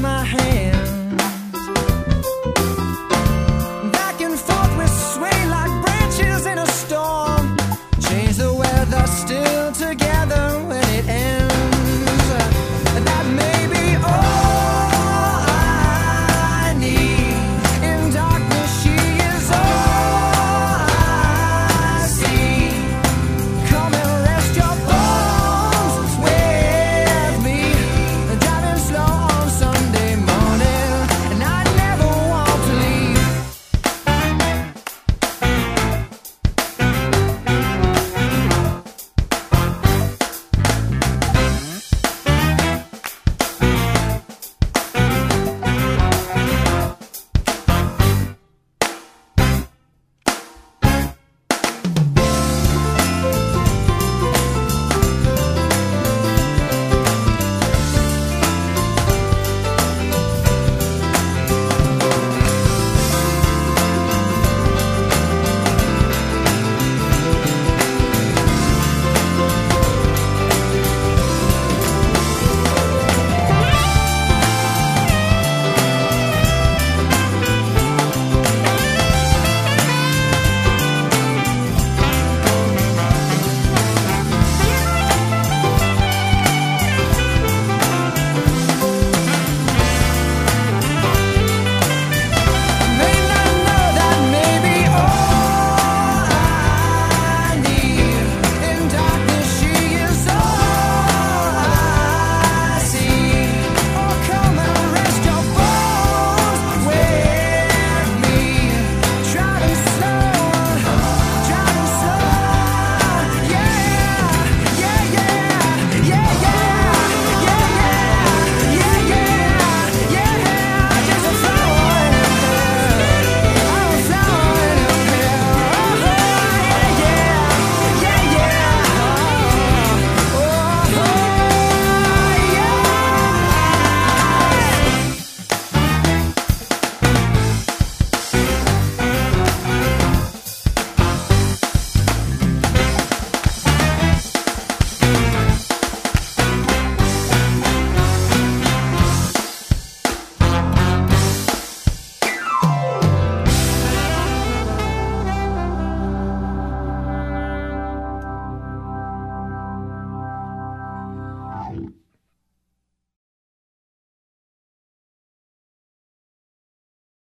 my hand